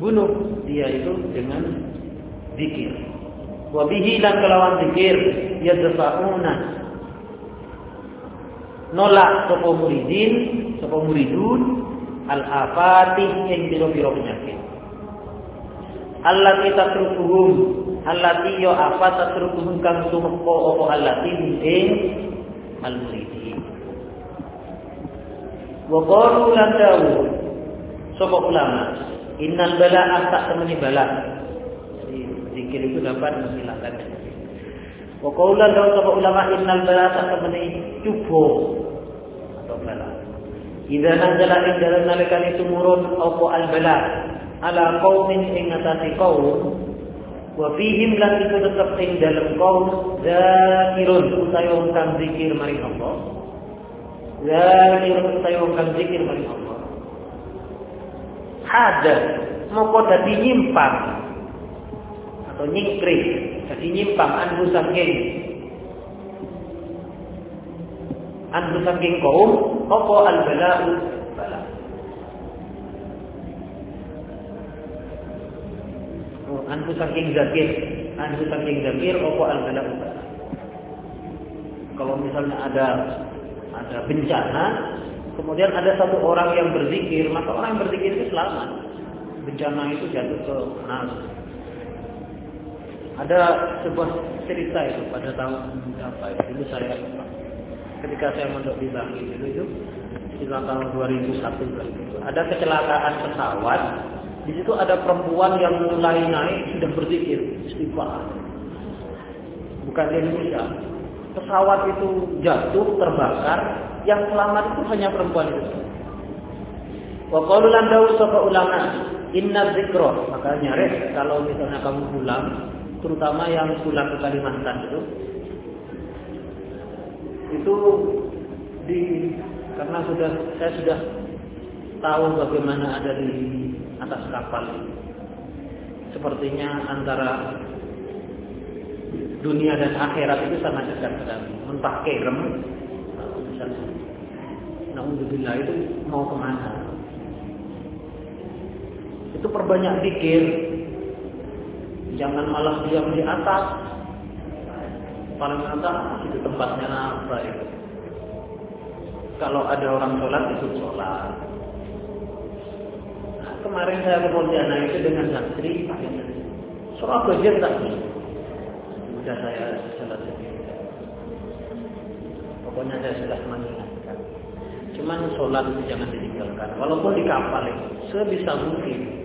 bunuh dia itu dengan zikir. Wa bihi lan kelawan zikir yadfa'una. Nolak sapa muridin, sapa muridun al afati yang biro-biro penyakit. Allati tatrukuhum allati yo apa tatrukuhum kang tumeka apa allati ing al muridin. Wa qalu lan dawu sapa ulama innal bala'a tak temani bala zikir itu dapat menghilangkan penyakit. Wa qaulan dawu sapa ulama innal balata kamane cubo atau bala. Idza nazala ing nalikan itu murun apa al bala ala qaumin ing atase kaum wa fihim lan itu tetap ing dalam kaum zakirun utawa kang zikir mari Allah. Zakirun utawa kang zikir mari Allah. Hada moko dadi nyimpang atau nyingkring jadi nyimpang anhu saking anhu saking kaum apa al bala'u bala. Oh, anhu saking zakir anhu saking zakir apa al bala'u bala. Kalau misalnya ada ada bencana kemudian ada satu orang yang berzikir maka orang yang berzikir itu selamat. Bencana itu jatuh ke nas ada sebuah cerita itu pada tahun berapa ya? Dulu saya ketika saya mondok di Bangil dulu itu sekitar tahun 2001 itu ada kecelakaan pesawat. Di situ ada perempuan yang mulai naik sudah berzikir istighfar. Bukan di Indonesia. Pesawat itu jatuh terbakar, yang selamat itu hanya perempuan itu. Wa qalu lan ulama, inna dzikra, makanya res kalau misalnya kamu pulang terutama yang pulang ke Kalimantan itu itu di karena sudah saya sudah tahu bagaimana ada di atas kapal sepertinya antara dunia dan akhirat itu sangat dekat sekali. Mentah kerem misalnya itu mau ke mana? Itu perbanyak pikir. Jangan malah diam di atas. Paling atas itu tempatnya apa itu. Kalau ada orang sholat itu sholat. Nah, kemarin saya ke Pontianak itu dengan santri. Sholat aja tak Sudah saya sholat sendiri. Pokoknya saya sudah mengingatkan. Cuman sholat itu jangan ditinggalkan. Walaupun di kapal itu, sebisa mungkin.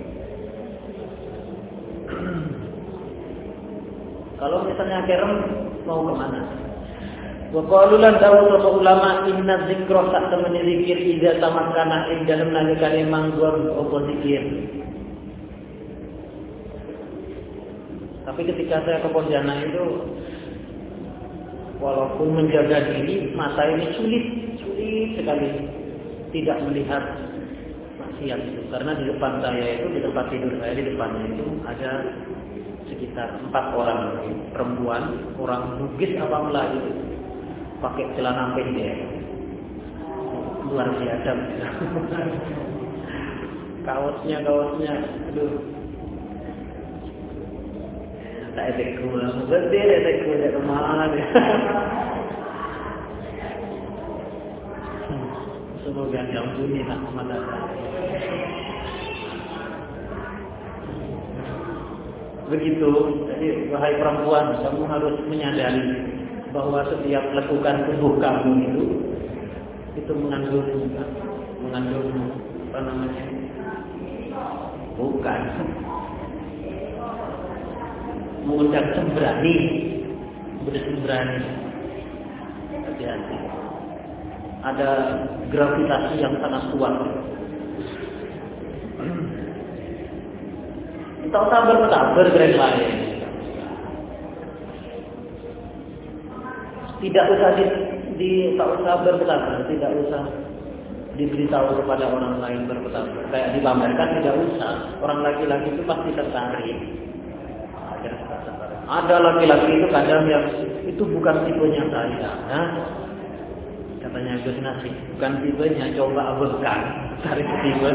*clears throat* Kalau misalnya kerem mau ke mana? Wa qalu lan dawu ulama inna dzikra sak temene zikir idza tamakkana ing dalem nalikane manggon apa zikir. Tapi ketika saya ke Pontianak itu walaupun menjaga diri mata ini sulit sulit sekali tidak melihat maksiat itu karena di depan saya itu di tempat tidur saya di depannya itu ada sekitar empat orang. Perempuan orang Bugis apa Melayu pakai celana pendek. Luar biasa. *laughs* Kaosnya kaosnya. Aduh. Tak ada kurang betul ada kurang ke mana *laughs* semoga diampuni nak mata begitu. Jadi wahai perempuan kamu harus menyadari bahwa setiap lekukan tubuh kamu itu itu mengandung mengandung apa namanya? Bukan. Mengundang sembrani. Bersembrani. Hati-hati. Ada gravitasi yang sangat kuat kita usah bersabar keren lain Tidak usah di, di tak usah berpetaka, tidak usah diberitahu kepada orang lain berpetaka. Kayak dipamerkan tidak usah. Orang laki-laki itu pasti tertarik. Ada laki-laki itu kadang yang itu bukan tipenya saya. Nah, katanya Gus Nasi, bukan tipenya, coba abaikan, tarik ke tipe.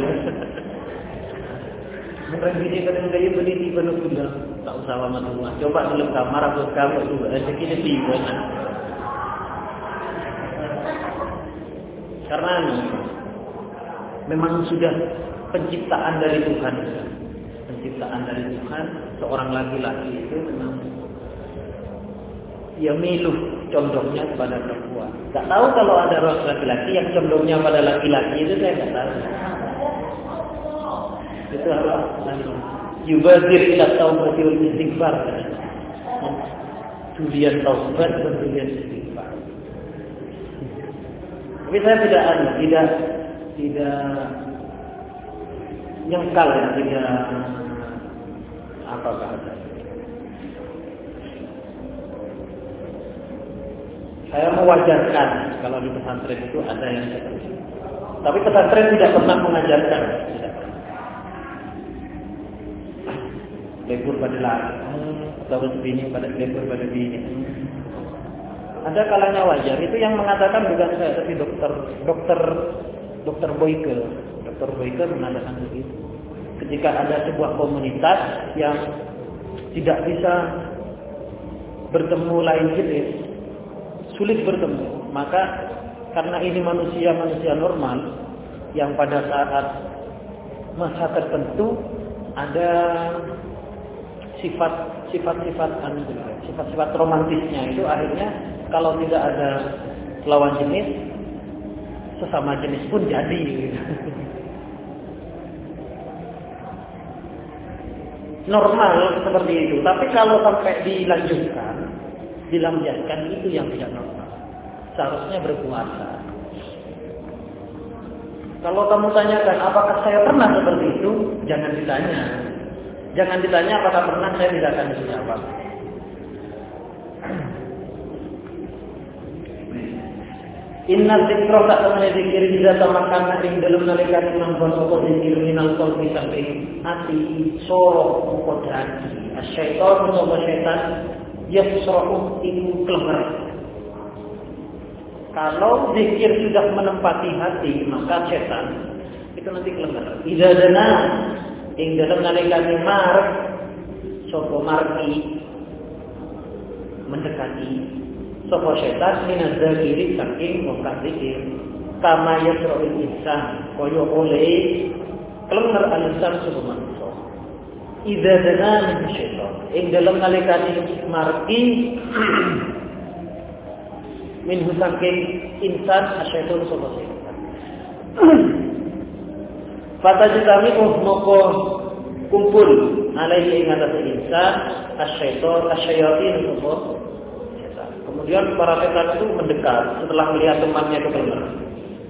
Ini kadang kayak beli tipe nukunda, tak usah lama tua. Coba dalam kamar atau kamar itu, rezeki ini tipe. Karena memang sudah penciptaan dari Tuhan. Penciptaan dari Tuhan, seorang laki-laki itu memang ya miluh condongnya kepada perempuan. Tak tahu kalau ada laki-laki yang condongnya pada laki-laki itu saya tak tahu. Itu harus yubadir ila taubat wal istighfar. Tulian taubat dan tulian istighfar. Tapi saya tidak ada, tidak tidak nyengkal ya, tidak apa bahasa. Saya mewajarkan kalau di pesantren itu ada yang seperti itu. Tapi pesantren tidak pernah mengajarkan. Tidak Lebur pada lari, atau begini pada lebur pada bini. Ada kalanya wajar. Itu yang mengatakan bukan saya, tapi dokter dokter dokter Boyke. Dokter Boyke mengatakan begitu. Ketika ada sebuah komunitas yang tidak bisa bertemu lain jenis, sulit bertemu, maka karena ini manusia-manusia normal yang pada saat masa tertentu ada sifat sifat-sifat sifat-sifat romantisnya itu akhirnya kalau tidak ada lawan jenis sesama jenis pun jadi. *laughs* Normal seperti itu. Tapi kalau sampai dilanjutkan dilanjutkan itu yang tidak normal. Seharusnya berpuasa. Kalau kamu tanyakan apakah saya pernah seperti itu? Jangan ditanya Jangan ditanya apakah pernah saya tidak akan menjawab. Inna zikra tak temen zikir bisa tamakan ing dalam nalikan mangkon apa zikir minal qalbi saking ati soro apa dadi. Asyaiton sapa setan yasra'u iku klemer. Kalau zikir sudah menempati hati, maka setan itu nanti klemer. Idza dana ing dalam nalikane mar sapa marki mendekati. Sapa setan minadzakiri saking wong zikir. Kama yasrul insan. Kaya oleh kelengar alisan sapa manusa idza dana min syaitan. Ing dalam nalikane marki *clears throat* minhu saking insan asyaiton sapa setan *clears throat* Fatajtami oh moko kumpul alaihi ing atas insan asyaiton asyayatin setan. Kemudian para setan itu mendekat setelah melihat temannya kebenar.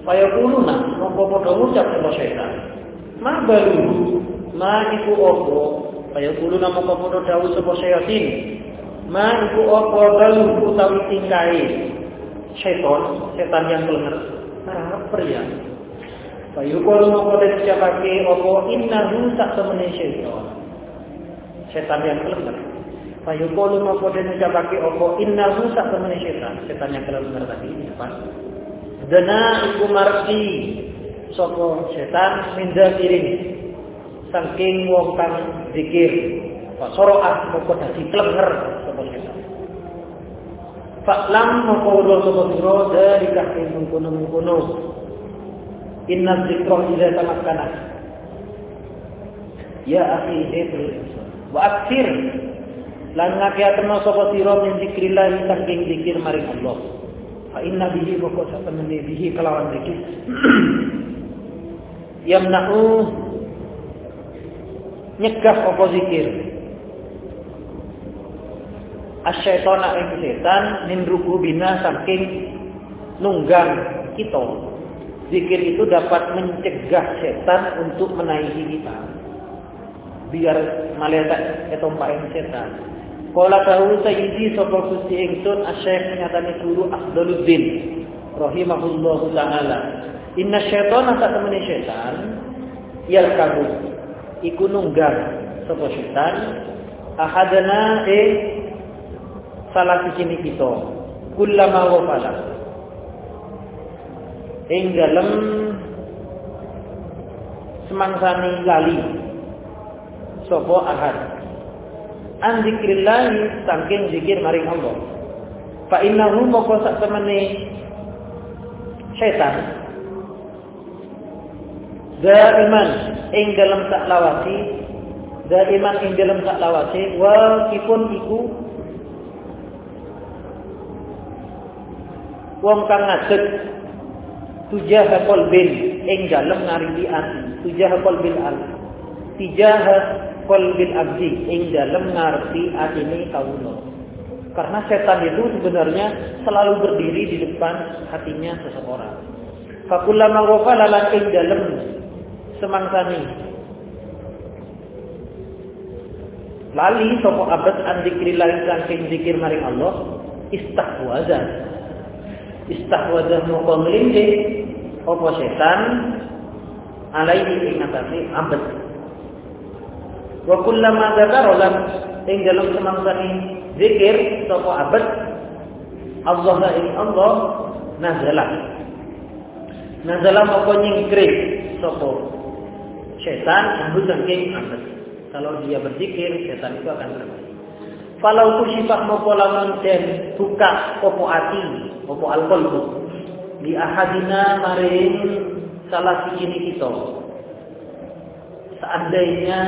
Fayaquluna moko padha ngucap sapa setan. Ma balu ma iku opo Fayaquluna moko padha dawuh sapa setan. Ma iku opo balu utawi tingkai setan, setan yang kelenger. Apa ya? Fayuqalu mongko den ucapake apa innahu sak temene setan. Setan yang kelenger. Fayuqalu mongko den ucapake apa innahu sak temene setan. Setan yang kelenger tadi di depan. Dana iku marti sapa setan minda kiring. Saking wong kang zikir. Soroah mongko dadi kelenger sapa setan. Faklam mongko ulo sapa sira dari kahing mengkono-mengkono Inna zikra idza tamakkana. Ya akhi hibru. Wa akthir lan ngakiaken sapa sira min zikrillah saking zikir maring Allah. Fa inna bihi pokok satemene bihi kelawan zikir. *clears throat* Yamna'u nyegah apa zikir. Asyaitona ing setan min rukubina saking nunggang kita Zikir itu dapat mencegah setan untuk menaiki kita. Biar malaikat etompain setan. Kala tahu sayyidi sapa Gusti ingsun asyik nyatane guru Afdaluddin rahimahullahu taala. Inna syaitana sak temene setan yal kabu iku nunggal sapa setan ahadana e salah siji kita kullama wafala ing dalem semangsani lali. Sapa ahad? An zikrillah saking zikir maring Allah. Fa innahu moko sak temene setan. Daiman ing dalem sak lawasi daiman ing dalem sak lawasi wa iku wong kang ngadeg tujah qalbin ing dalem ngaringi ati tujah qalbil ati tijah qalbil abdi ing dalem ngarti atine kawula. Karena setan itu sebenarnya selalu berdiri di depan hatinya seseorang. Fakullama ghafala lan ing dalem semangsani. Lali sapa abad an zikrillah saking zikir maring Allah istahwaza istahwaza moko nglindih apa setan? Alaihi ing atase abad wa kullama dzakara lam ing dalem semangsane zikir sapa abad Allah ing Allah nazala nazala moko nyingkrik sapa setan ambu saking abad kalau dia berzikir setan itu akan pergi Falau kusifah mopo lamun den buka opo ati, opo alqalbu di ahadina maring salah siji kita. Seandainya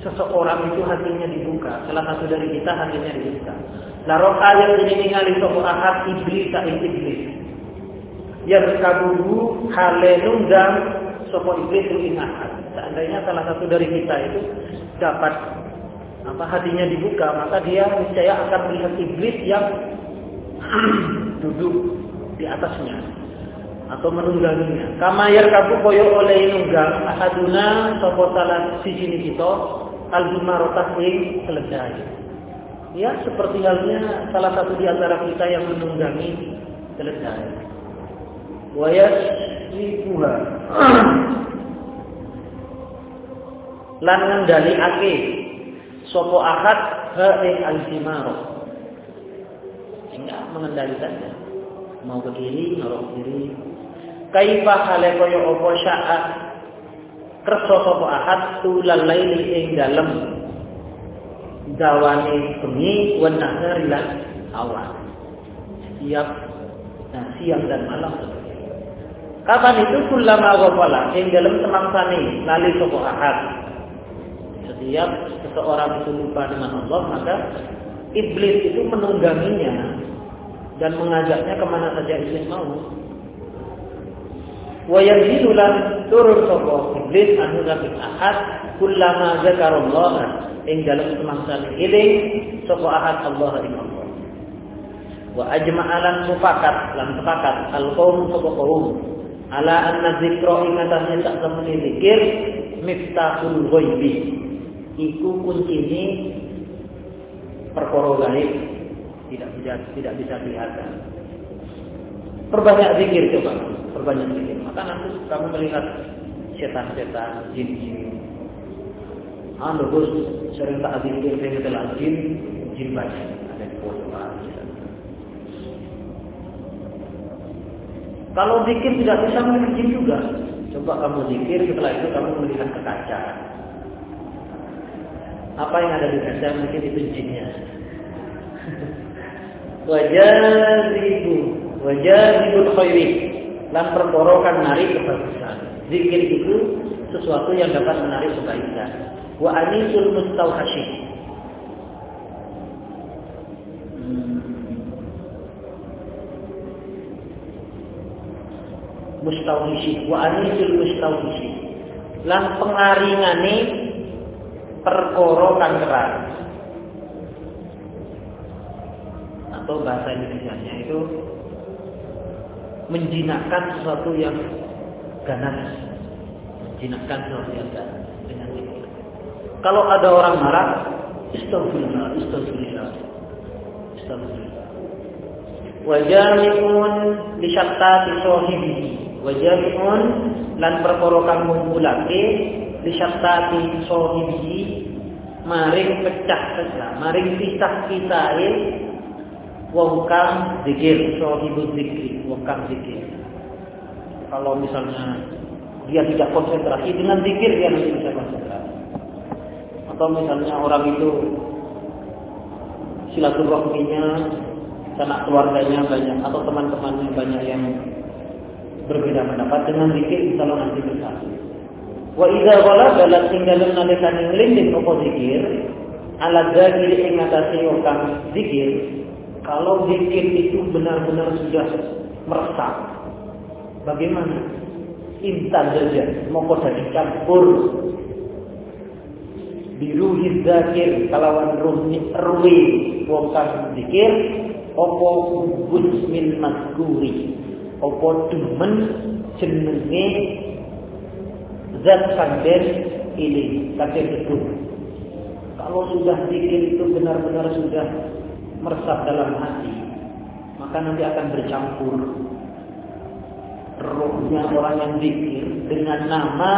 seseorang itu hatinya dibuka, salah satu dari kita hatinya dibuka. Laro ayat ini ningali sapa ahad iblis tak iblis. Ya kabuhu hale nunggang sapa iblis ing ahad. Seandainya salah satu dari kita itu dapat apa hatinya dibuka, maka dia niscaya akan melihat iblis yang *clears throat* duduk di atasnya atau menungganginya. Kama kabu koyo oleh nunggang ahaduna sapa salah siji kita al-jumarotah ing keledai. Ya, seperti halnya salah satu di antara kita yang menunggangi keledai. Wa yasrifuha. *clears throat* Lan ake sopo ahad ha ing al-jimaro. Enggak mengendalikannya mau ke kiri ngarep kiri. Kaifa hale kaya apa syaa? Kersa sapa ahad tulal laili ing dalem. Dawane bengi wan nahari lan awan siap. Nah, siang dan malam. Kapan itu kulama ghafala ing dalam semangsane lali sapa ahad setiap seseorang itu lupa dengan Allah maka iblis itu menungganginya dan mengajaknya ke mana saja iblis mau. Wa yanzilu lan turun sapa iblis anu bil ahad kullama zakarullah ing dalam semangsa eling sapa ahad Allah ing Allah. Wa ajma'alan mufakat lan sepakat al qaum sapa qaum ala anna dzikra ing atase sak temene zikir miftahul ghaibi iku kuncine perkara gaib tidak bisa tidak bisa kelihatan. Perbanyak zikir coba, perbanyak zikir. Maka nanti kamu melihat setan-setan, jin-jin. Ah, bagus, sering tak zikir saya telah jin, jin banyak. Ada di foto Kalau zikir tidak bisa melihat jin juga. Coba kamu zikir, setelah itu kamu melihat ke kaca. Apa yang ada di kaca mungkin itu jinnya. wajazibu wajazibul khairi. Lan perkara kan narik kebagusan zikir itu sesuatu yang dapat menarik kebaikan. Wa anisul mustauhashi hmm. mustauhishi wa anisul mustauhishi lan pengaringane perkara kang keras atau bahasa Indonesia itu menjinakkan sesuatu yang ganas, menjinakkan sesuatu yang ganas dengan itu. Kalau ada orang marah, istagfirullah, istagfirullah, istagfirullah. Wajami'un li syattati sahibihi. Wajami'un lan perkara kang ngumpulake li syattati sahibihi maring maring pisah-pisahe wong kang zikir, sahibul zikri, kang zikir. Kalau misalnya dia tidak konsentrasi dengan zikir dia nanti bisa konsentrasi. Atau misalnya orang itu silaturahminya sanak keluarganya banyak atau teman-temannya banyak yang berbeda pendapat dengan zikir insya Allah nanti bersatu. Wa idza ghalaba lan tinggalun nalikan nglinding apa zikir? Ala dzakir ing atase zikir kalau zikir itu benar-benar sudah meresap, bagaimana? Intan saja, mau dari campur. Biruhi zakir kalawan ruhi ruhi wong kang zikir opo kubus min opo demen jenenge zat kanden ini kate betul kalau sudah zikir itu benar-benar sudah meresap dalam hati, maka nanti akan bercampur. Rohnya orang yang zikir dengan nama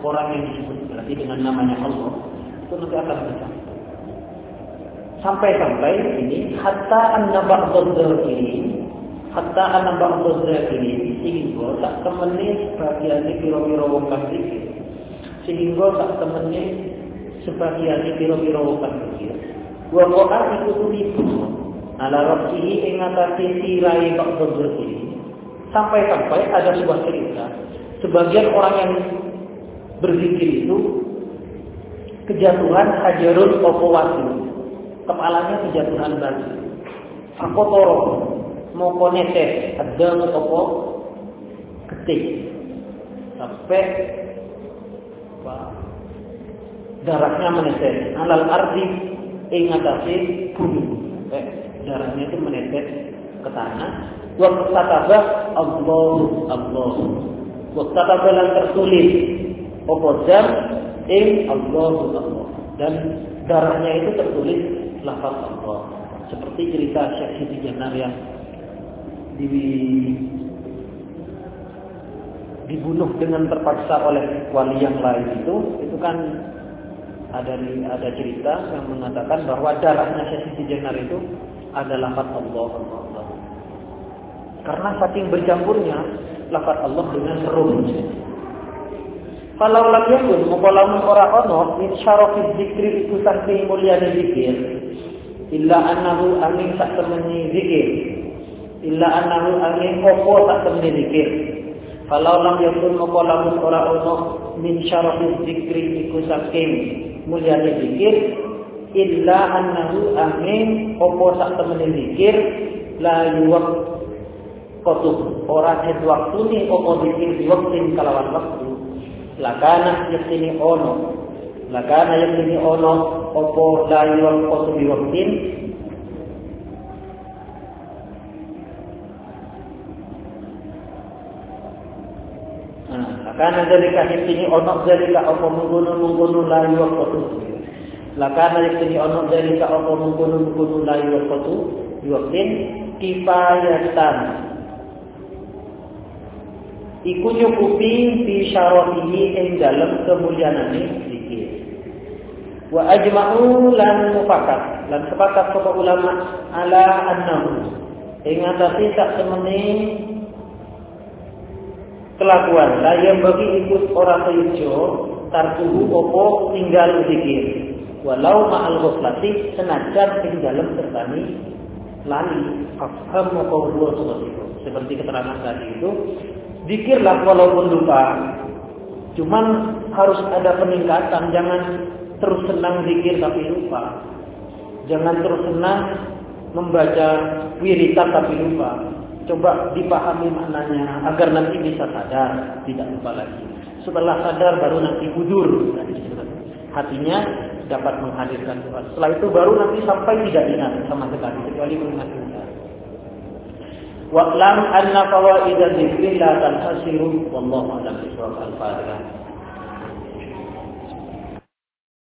orang yang disebut berarti dengan namanya Allah itu nanti akan bercampur. Sampai-sampai ini hatta anna ba'dadh ini hatta anna ini sehingga tak temani sebagian piro-piro wong zikir sehingga tak temani sebagian piro-piro kang zikir wa qa'a iku tulibu ala rasihi ing atase sirai ba'dul ini sampai-sampai ada sebuah cerita. Sebagian orang yang berzikir itu kejatuhan hajarul opo watu kepalanya kejatuhan batu. Aku toro mau konetes ada opo ketik. Sampai darahnya menetes alal ardi ing atase bumi. Eh, darahnya itu menetes ke tanah. Wa kataba Allah Allah. Wa kataba lan tertulis apa ing Allah Allah. Dan darahnya itu tertulis lafaz Allah. Seperti cerita Syekh Siti Janar yang di dibunuh dengan terpaksa oleh wali yang lain itu itu kan ada ada cerita yang mengatakan bahwa darahnya Syekh Jenar itu adalah lafaz Allah, Allah. Karena saking bercampurnya lafaz Allah dengan rohnya. Kalau lam yakun mukalamun ora ono min syarafiz zikri iku saking mulyane zikir illa annahu amin sak temeni zikir illa annahu amin opo sak temeni zikir kalau lam yakun mukalamun ora ono min syarafiz zikri iku saking mulyane zikir illa annahu amin. Opo sak temene zikir la yuwak kotub orang het waktu ni opo dikir di waktin kalawan waktu? Lakana yaktini ono. Lakana yaktini ono. Opo la yuwak kotub di Lakana dalika yaktini ono dalika opo menggunung menggunung la yuwak kotub Lakana yaktini ono dalika opo menggunung menggunung la yuwak kotub Yuwaktin kifayatan. Iku nyukupi fi syarafihi ing dalem kemuliaanane zikir. Wa ajma'u lan mufakat. Lan sepakat sapa ulama ala annahu. Ing atase sak kelakuan yang bagi ikut orang tejo tartuhu opo tinggal zikir walau ma'al ghaflati senajan ing dalem sertani lali afham qaulu seperti itu seperti keterangan tadi itu Zikirlah walaupun lupa. Cuman harus ada peningkatan, jangan terus senang zikir tapi lupa. Jangan terus senang membaca wiritan tapi lupa. Coba dipahami maknanya agar nanti bisa sadar, tidak lupa lagi. Setelah sadar baru nanti hudur. Hatinya dapat menghadirkan Tuhan. Setelah itu baru nanti sampai tidak ingat sama sekali kecuali mengingat Tuhan. Wa'lam anna fawaida dzikri la tanhasiru wallahu a'lam.